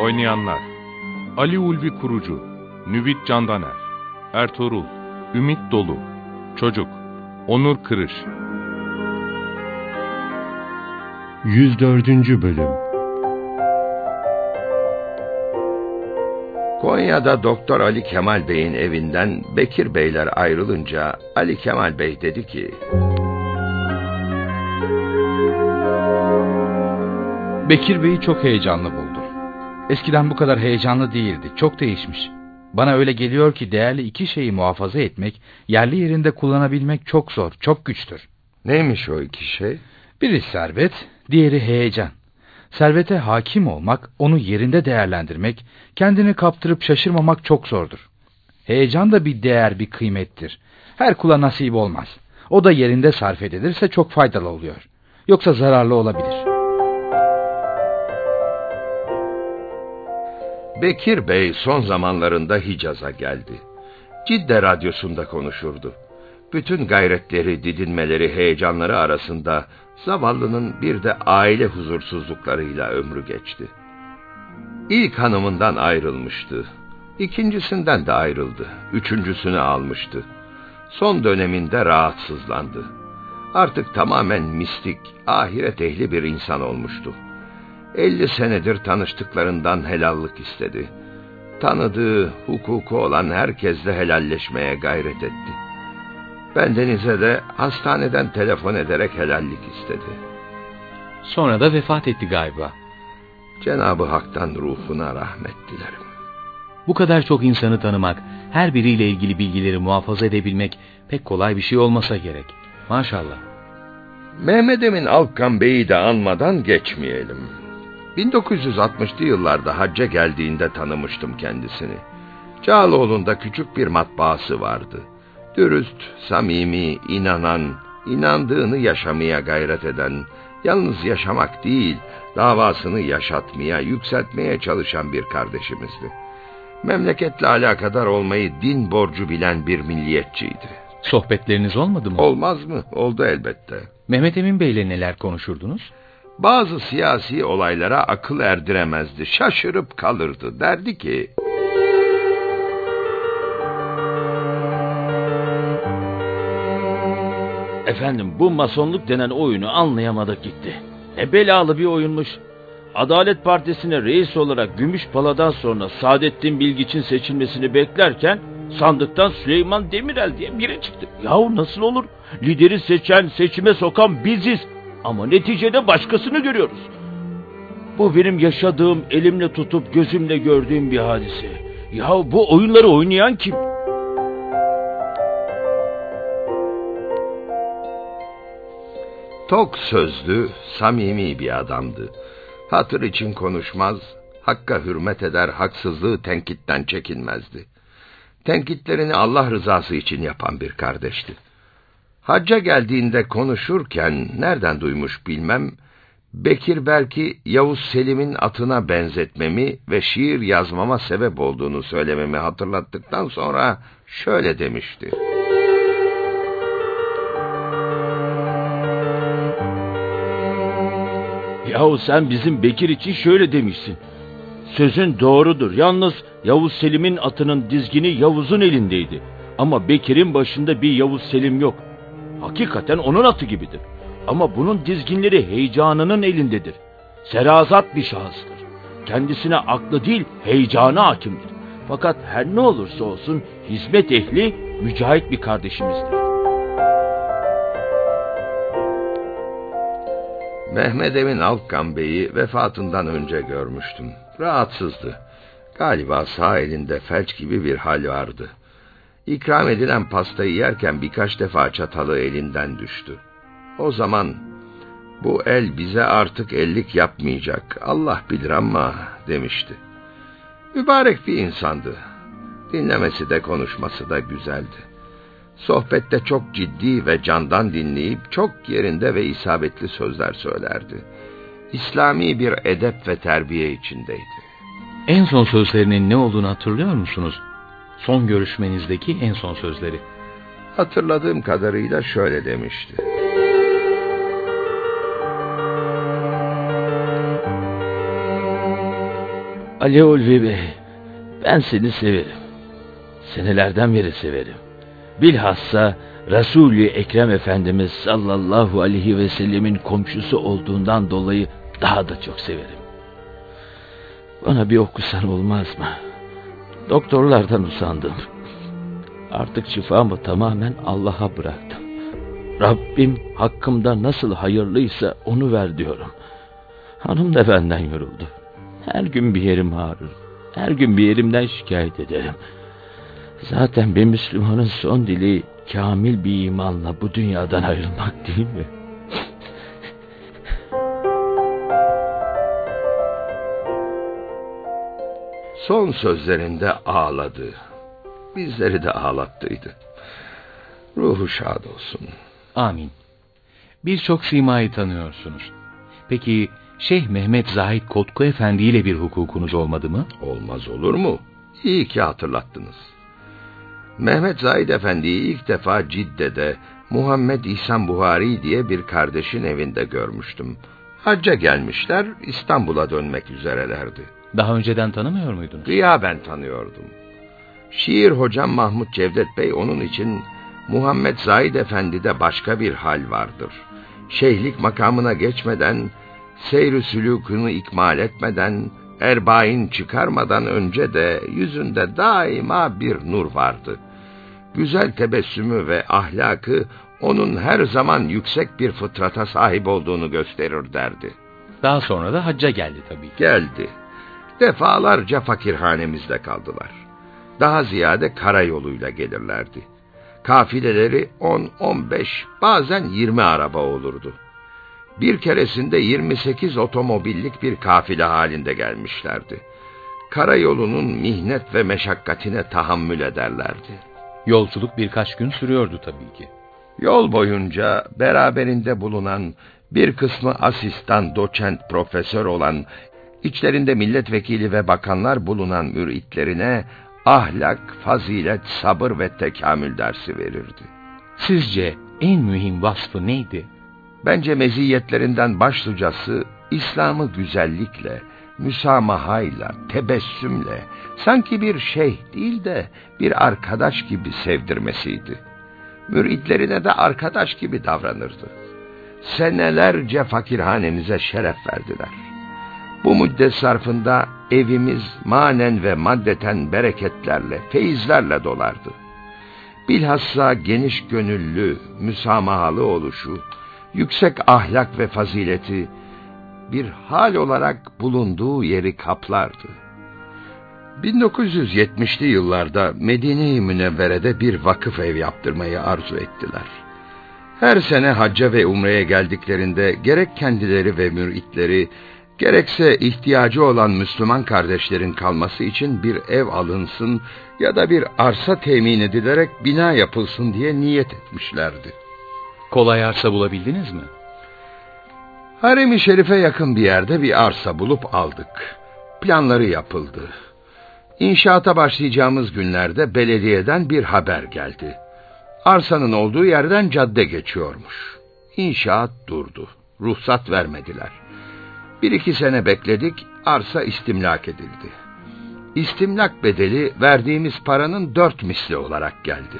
Oynayanlar Ali Ulvi Kurucu Nüvit Candaner Ertuğrul Ümit Dolu Çocuk Onur Kırış 104. Bölüm Konya'da Doktor Ali Kemal Bey'in evinden Bekir Beyler ayrılınca Ali Kemal Bey dedi ki... Bekir Bey'i çok heyecanlı buldum. Eskiden bu kadar heyecanlı değildi, çok değişmiş. Bana öyle geliyor ki değerli iki şeyi muhafaza etmek, yerli yerinde kullanabilmek çok zor, çok güçtür. Neymiş o iki şey? Biri servet, diğeri heyecan. Servete hakim olmak, onu yerinde değerlendirmek, kendini kaptırıp şaşırmamak çok zordur. Heyecan da bir değer, bir kıymettir. Her kula nasip olmaz. O da yerinde sarf edilirse çok faydalı oluyor. Yoksa zararlı olabilir. Bekir Bey son zamanlarında Hicaz'a geldi. Cidde radyosunda konuşurdu. Bütün gayretleri, didinmeleri, heyecanları arasında zavallının bir de aile huzursuzluklarıyla ömrü geçti. İlk hanımından ayrılmıştı. İkincisinden de ayrıldı. Üçüncüsünü almıştı. Son döneminde rahatsızlandı. Artık tamamen mistik, ahiret ehli bir insan olmuştu. Elli senedir tanıştıklarından helallik istedi. Tanıdığı, hukuku olan herkesle helalleşmeye gayret etti. Bendenize de hastaneden telefon ederek helallik istedi. Sonra da vefat etti galiba. Cenabı Hak'tan ruhuna rahmet dilerim. Bu kadar çok insanı tanımak, her biriyle ilgili bilgileri muhafaza edebilmek pek kolay bir şey olmasa gerek. Maşallah. Mehmet Emin Alkan Bey'i de anmadan geçmeyelim. 1960'lı yıllarda hacca geldiğinde tanımıştım kendisini. Çağlıoğlu'nda küçük bir matbaası vardı. Dürüst, samimi, inanan, inandığını yaşamaya gayret eden, yalnız yaşamak değil, davasını yaşatmaya, yükseltmeye çalışan bir kardeşimizdi. Memleketle alakadar olmayı din borcu bilen bir milliyetçiydi. Sohbetleriniz olmadı mı? Olmaz mı? Oldu elbette. Mehmet Emin Bey'le neler konuşurdunuz? Bazı siyasi olaylara akıl erdiremezdi. Şaşırıp kalırdı. Derdi ki... Efendim bu masonluk denen oyunu anlayamadık gitti. Ne belalı bir oyunmuş. Adalet Partisi'ne reis olarak Gümüşpala'dan sonra Saadettin Bilgiç'in seçilmesini beklerken sandıktan Süleyman Demirel diye biri çıktı. Yahu nasıl olur? Lideri seçen, seçime sokan biziz. Ama neticede başkasını görüyoruz. Bu benim yaşadığım, elimle tutup gözümle gördüğüm bir hadise. Ya bu oyunları oynayan kim? Tok sözlü, samimi bir adamdı. Hatır için konuşmaz, hakka hürmet eder, haksızlığı tenkitten çekinmezdi. Tenkitlerini Allah rızası için yapan bir kardeşti. Hacca geldiğinde konuşurken nereden duymuş bilmem, Bekir belki Yavuz Selim'in atına benzetmemi ve şiir yazmama sebep olduğunu söylememi hatırlattıktan sonra şöyle demişti. Yahu sen bizim Bekir için şöyle demişsin. Sözün doğrudur. Yalnız Yavuz Selim'in atının dizgini Yavuz'un elindeydi. Ama Bekir'in başında bir Yavuz Selim yok. Hakikaten onun atı gibidir. Ama bunun dizginleri heyecanının elindedir. Serazat bir şahıstır. Kendisine aklı değil heyecanı hakimdir. Fakat her ne olursa olsun hizmet ehli, mücahit bir kardeşimizdir. Mehmet Emin Alkan Bey'i vefatından önce görmüştüm. Rahatsızdı. Galiba sağ elinde felç gibi bir hal vardı. İkram edilen pastayı yerken birkaç defa çatalı elinden düştü. O zaman Bu el bize artık ellik yapmayacak. Allah bilir ama demişti. Mübarek bir insandı. Dinlemesi de konuşması da güzeldi. Sohbette çok ciddi ve candan dinleyip çok yerinde ve isabetli sözler söylerdi. İslami bir edep ve terbiye içindeydi. En son sözlerinin ne olduğunu hatırlıyor musunuz? Son görüşmenizdeki en son sözleri. Hatırladığım kadarıyla şöyle demişti. Ali Ulvi Bey, ben seni severim. Senelerden beri severim. Bilhassa Resulü Ekrem Efendimiz sallallahu aleyhi ve sellemin komşusu olduğundan dolayı daha da çok severim. Bana bir okusan olmaz mı? Doktorlardan usandım. Artık şifamı tamamen Allah'a bıraktım. Rabbim hakkımda nasıl hayırlıysa onu ver diyorum. Hanım da benden yoruldu. Her gün bir yerim ağrır. Her gün bir yerimden şikayet ederim. Zaten bir Müslümanın son dili kamil bir imanla bu dünyadan ayrılmak değil mi? Son sözlerinde ağladı. Bizleri de ağlattıydı. Ruhu şad olsun. Amin. Birçok simayı tanıyorsunuz. Peki Şeyh Mehmet Zahid Kotku Efendi ile bir hukukunuz olmadı mı? Olmaz olur mu? İyi ki hatırlattınız. Mehmet Zahid Efendi'yi ilk defa Cidde'de Muhammed İhsan Buhari diye bir kardeşin evinde görmüştüm. Hacca gelmişler, İstanbul'a dönmek üzerelerdi. Daha önceden tanımıyor muydunuz? ben tanıyordum. Şiir hocam Mahmut Cevdet Bey onun için Muhammed Zahid Efendi'de başka bir hal vardır. Şeyhlik makamına geçmeden, seyr-i sülûkünü ikmal etmeden, erbain çıkarmadan önce de yüzünde daima bir nur vardı. Güzel tebessümü ve ahlakı onun her zaman yüksek bir fıtrata sahip olduğunu gösterir derdi. Daha sonra da hacca geldi tabii. Geldi. Defalarca fakirhanemizde kaldılar. Daha ziyade karayoluyla gelirlerdi. Kafileleri 10-15 bazen 20 araba olurdu. Bir keresinde 28 otomobillik bir kafile halinde gelmişlerdi. Karayolunun mihnet ve meşakkatine tahammül ederlerdi. Yolculuk birkaç gün sürüyordu tabii ki. Yol boyunca beraberinde bulunan bir kısmı asistan, doçent, profesör olan, içlerinde milletvekili ve bakanlar bulunan müritlerine ahlak, fazilet, sabır ve tekamül dersi verirdi. Sizce en mühim vasfı neydi? Bence meziyetlerinden başlıcası İslam'ı güzellikle, müsamahayla, tebessümle, sanki bir şeyh değil de bir arkadaş gibi sevdirmesiydi. Müridlerine de arkadaş gibi davranırdı. Senelerce fakirhanemize şeref verdiler. Bu müddet sarfında evimiz manen ve maddeten bereketlerle, feyizlerle dolardı. Bilhassa geniş gönüllü, müsamahalı oluşu, yüksek ahlak ve fazileti bir hal olarak bulunduğu yeri kaplardı. 1970'li yıllarda Medine-i Münevvere'de bir vakıf ev yaptırmayı arzu ettiler. Her sene hacca ve umreye geldiklerinde gerek kendileri ve müritleri, gerekse ihtiyacı olan Müslüman kardeşlerin kalması için bir ev alınsın ya da bir arsa temin edilerek bina yapılsın diye niyet etmişlerdi. Kolay arsa bulabildiniz mi? Harem-i Şerif'e yakın bir yerde bir arsa bulup aldık. Planları yapıldı. İnşaata başlayacağımız günlerde belediyeden bir haber geldi. Arsanın olduğu yerden cadde geçiyormuş. İnşaat durdu. Ruhsat vermediler. Bir iki sene bekledik, arsa istimlak edildi. İstimlak bedeli verdiğimiz paranın dört misli olarak geldi.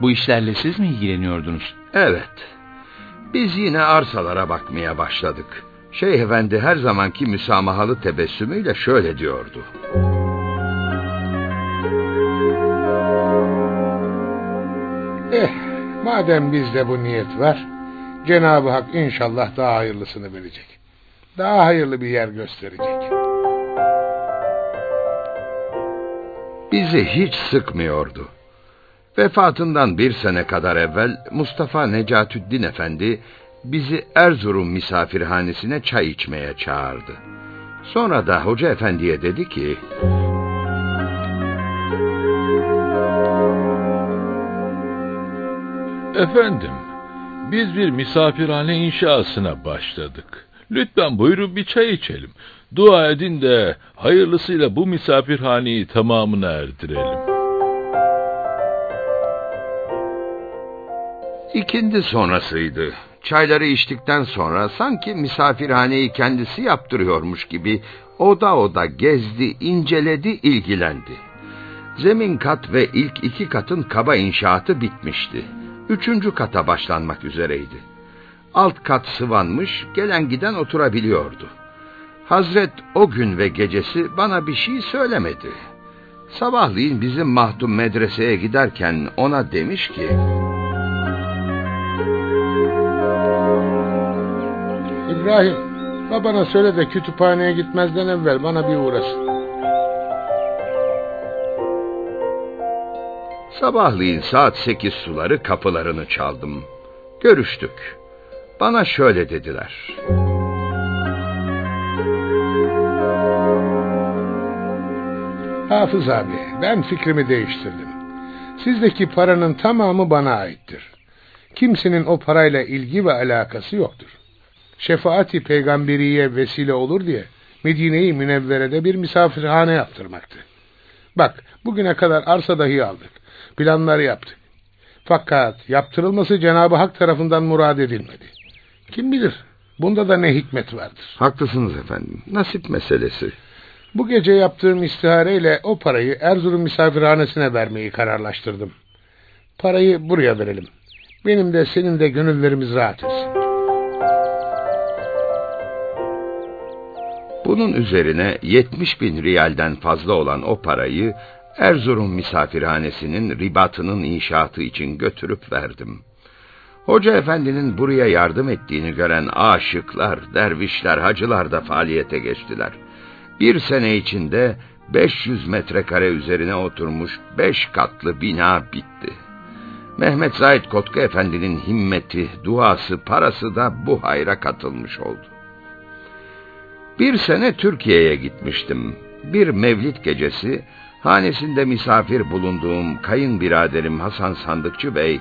Bu işlerle siz mi ilgileniyordunuz? Evet. Biz yine arsalara bakmaya başladık. Şeyh Efendi her zamanki müsamahalı tebessümüyle şöyle diyordu. Eh, madem bizde bu niyet var, Cenab-ı Hak inşallah daha hayırlısını verecek. Daha hayırlı bir yer gösterecek. Bizi hiç sıkmıyordu. Vefatından bir sene kadar evvel Mustafa Necatüddin Efendi bizi Erzurum misafirhanesine çay içmeye çağırdı. Sonra da hoca efendiye dedi ki... Efendim, biz bir misafirhane inşasına başladık. Lütfen buyurun bir çay içelim. Dua edin de hayırlısıyla bu misafirhaneyi tamamına erdirelim. İkindi sonrasıydı. Çayları içtikten sonra sanki misafirhaneyi kendisi yaptırıyormuş gibi oda oda gezdi, inceledi, ilgilendi. Zemin kat ve ilk iki katın kaba inşaatı bitmişti. Üçüncü kata başlanmak üzereydi. Alt kat sıvanmış, gelen giden oturabiliyordu. Hazret o gün ve gecesi bana bir şey söylemedi. Sabahleyin bizim mahdum medreseye giderken ona demiş ki... İbrahim, babana söyle de kütüphaneye gitmezden evvel bana bir uğrasın. Sabahleyin saat sekiz suları kapılarını çaldım. Görüştük. Bana şöyle dediler. Hafız abi, ben fikrimi değiştirdim. Sizdeki paranın tamamı bana aittir. Kimsenin o parayla ilgi ve alakası yoktur. Şefaati peygamberiye vesile olur diye Medine-i Münevvere'de bir misafirhane yaptırmaktı. Bak, bugüne kadar arsa dahi aldık. Planları yaptık. Fakat yaptırılması Cenab-ı Hak tarafından murad edilmedi. Kim bilir, bunda da ne hikmet vardır. Haklısınız efendim, nasip meselesi. Bu gece yaptığım istihareyle o parayı Erzurum misafirhanesine vermeyi kararlaştırdım. Parayı buraya verelim. Benim de senin de gönüllerimiz rahat etsin. Bunun üzerine 70 bin riyalden fazla olan o parayı Erzurum misafirhanesinin ribatının inşaatı için götürüp verdim. Hoca efendinin buraya yardım ettiğini gören aşıklar, dervişler, hacılar da faaliyete geçtiler. Bir sene içinde 500 metrekare üzerine oturmuş beş katlı bina bitti. Mehmet Zahid Kotku Efendi'nin himmeti, duası, parası da bu hayra katılmış oldu. Bir sene Türkiye'ye gitmiştim. Bir mevlid gecesi hanesinde misafir bulunduğum kayınbiraderim Hasan Sandıkçı Bey,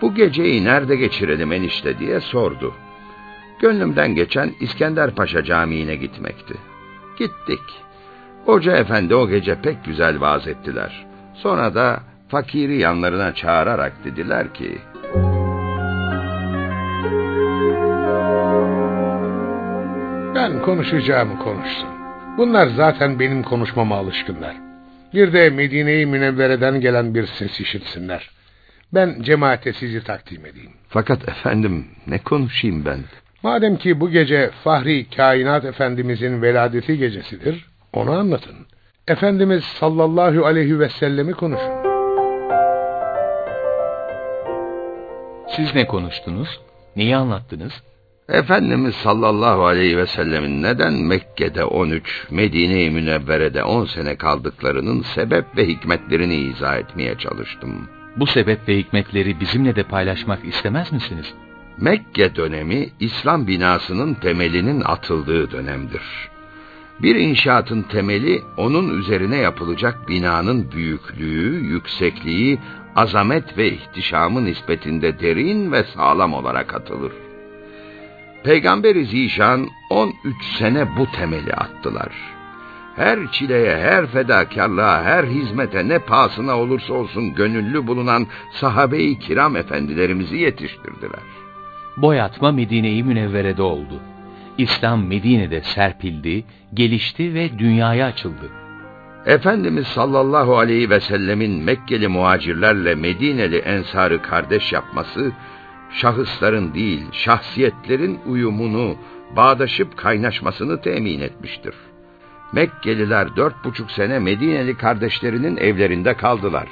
bu geceyi nerede geçirelim enişte diye sordu. Gönlümden geçen İskender Paşa Camii'ne gitmekti. Gittik. Hoca efendi o gece pek güzel vaaz ettiler. Sonra da fakiri yanlarına çağırarak dediler ki... Ben konuşacağımı konuştum. Bunlar zaten benim konuşmama alışkınlar. Bir de Medine-i Münevvere'den gelen bir ses işitsinler. Ben cemaate sizi takdim edeyim. Fakat efendim ne konuşayım ben? Madem ki bu gece Fahri Kainat Efendimizin veladeti gecesidir, onu anlatın. Efendimiz sallallahu aleyhi ve sellemi konuşun. Siz ne konuştunuz? Neyi anlattınız? Efendimiz sallallahu aleyhi ve sellemin neden Mekke'de 13, Medine-i Münevvere'de 10 sene kaldıklarının sebep ve hikmetlerini izah etmeye çalıştım. Bu sebep ve hikmetleri bizimle de paylaşmak istemez misiniz? Mekke dönemi İslam binasının temelinin atıldığı dönemdir. Bir inşaatın temeli onun üzerine yapılacak binanın büyüklüğü, yüksekliği, azamet ve ihtişamı nispetinde derin ve sağlam olarak atılır. Peygamber-i Zişan 13 sene bu temeli attılar. Her çileye, her fedakarlığa, her hizmete ne pahasına olursa olsun gönüllü bulunan sahabe-i kiram efendilerimizi yetiştirdiler. Boyatma Medine-i Münevvere'de oldu. İslam Medine'de serpildi, gelişti ve dünyaya açıldı. Efendimiz sallallahu aleyhi ve sellemin Mekkeli muhacirlerle Medineli ensarı kardeş yapması, şahısların değil şahsiyetlerin uyumunu, bağdaşıp kaynaşmasını temin etmiştir. Mekkeliler dört buçuk sene Medineli kardeşlerinin evlerinde kaldılar.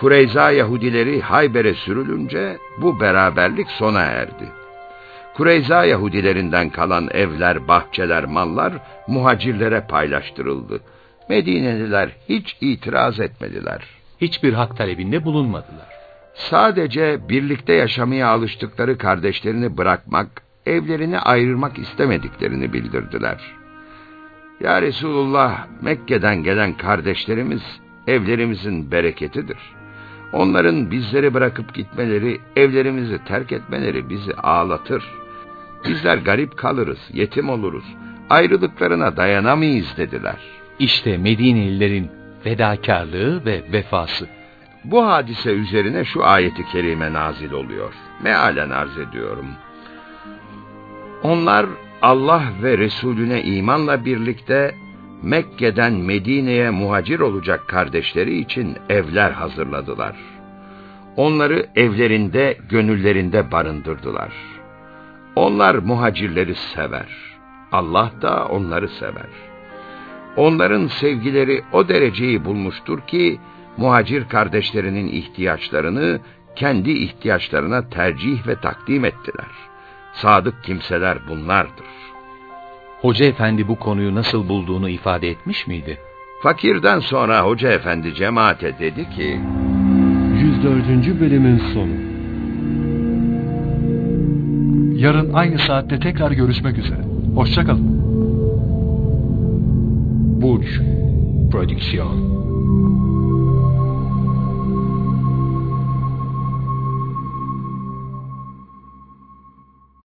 Kureyza Yahudileri Hayber'e sürülünce bu beraberlik sona erdi. Kureyza Yahudilerinden kalan evler, bahçeler, mallar muhacirlere paylaştırıldı. Medineliler hiç itiraz etmediler. Hiçbir hak talebinde bulunmadılar. Sadece birlikte yaşamaya alıştıkları kardeşlerini bırakmak, evlerini ayırmak istemediklerini bildirdiler. Ya Resulullah, Mekke'den gelen kardeşlerimiz evlerimizin bereketidir. Onların bizleri bırakıp gitmeleri, evlerimizi terk etmeleri bizi ağlatır. Bizler garip kalırız, yetim oluruz, ayrılıklarına dayanamayız dediler. İşte Medinelilerin fedakarlığı ve vefası. Bu hadise üzerine şu ayeti kerime nazil oluyor. Mealen arz ediyorum. Onlar Allah ve Resulüne imanla birlikte Mekke'den Medine'ye muhacir olacak kardeşleri için evler hazırladılar. Onları evlerinde, gönüllerinde barındırdılar. Onlar muhacirleri sever. Allah da onları sever. Onların sevgileri o dereceyi bulmuştur ki, muhacir kardeşlerinin ihtiyaçlarını kendi ihtiyaçlarına tercih ve takdim ettiler. Sadık kimseler bunlardır. Hoca efendi bu konuyu nasıl bulduğunu ifade etmiş miydi? Fakirden sonra hoca efendi cemaate dedi ki, 104. bölümün sonu. Yarın aynı saatte tekrar görüşmek üzere. Hoşçakalın. Burç Prodüksiyon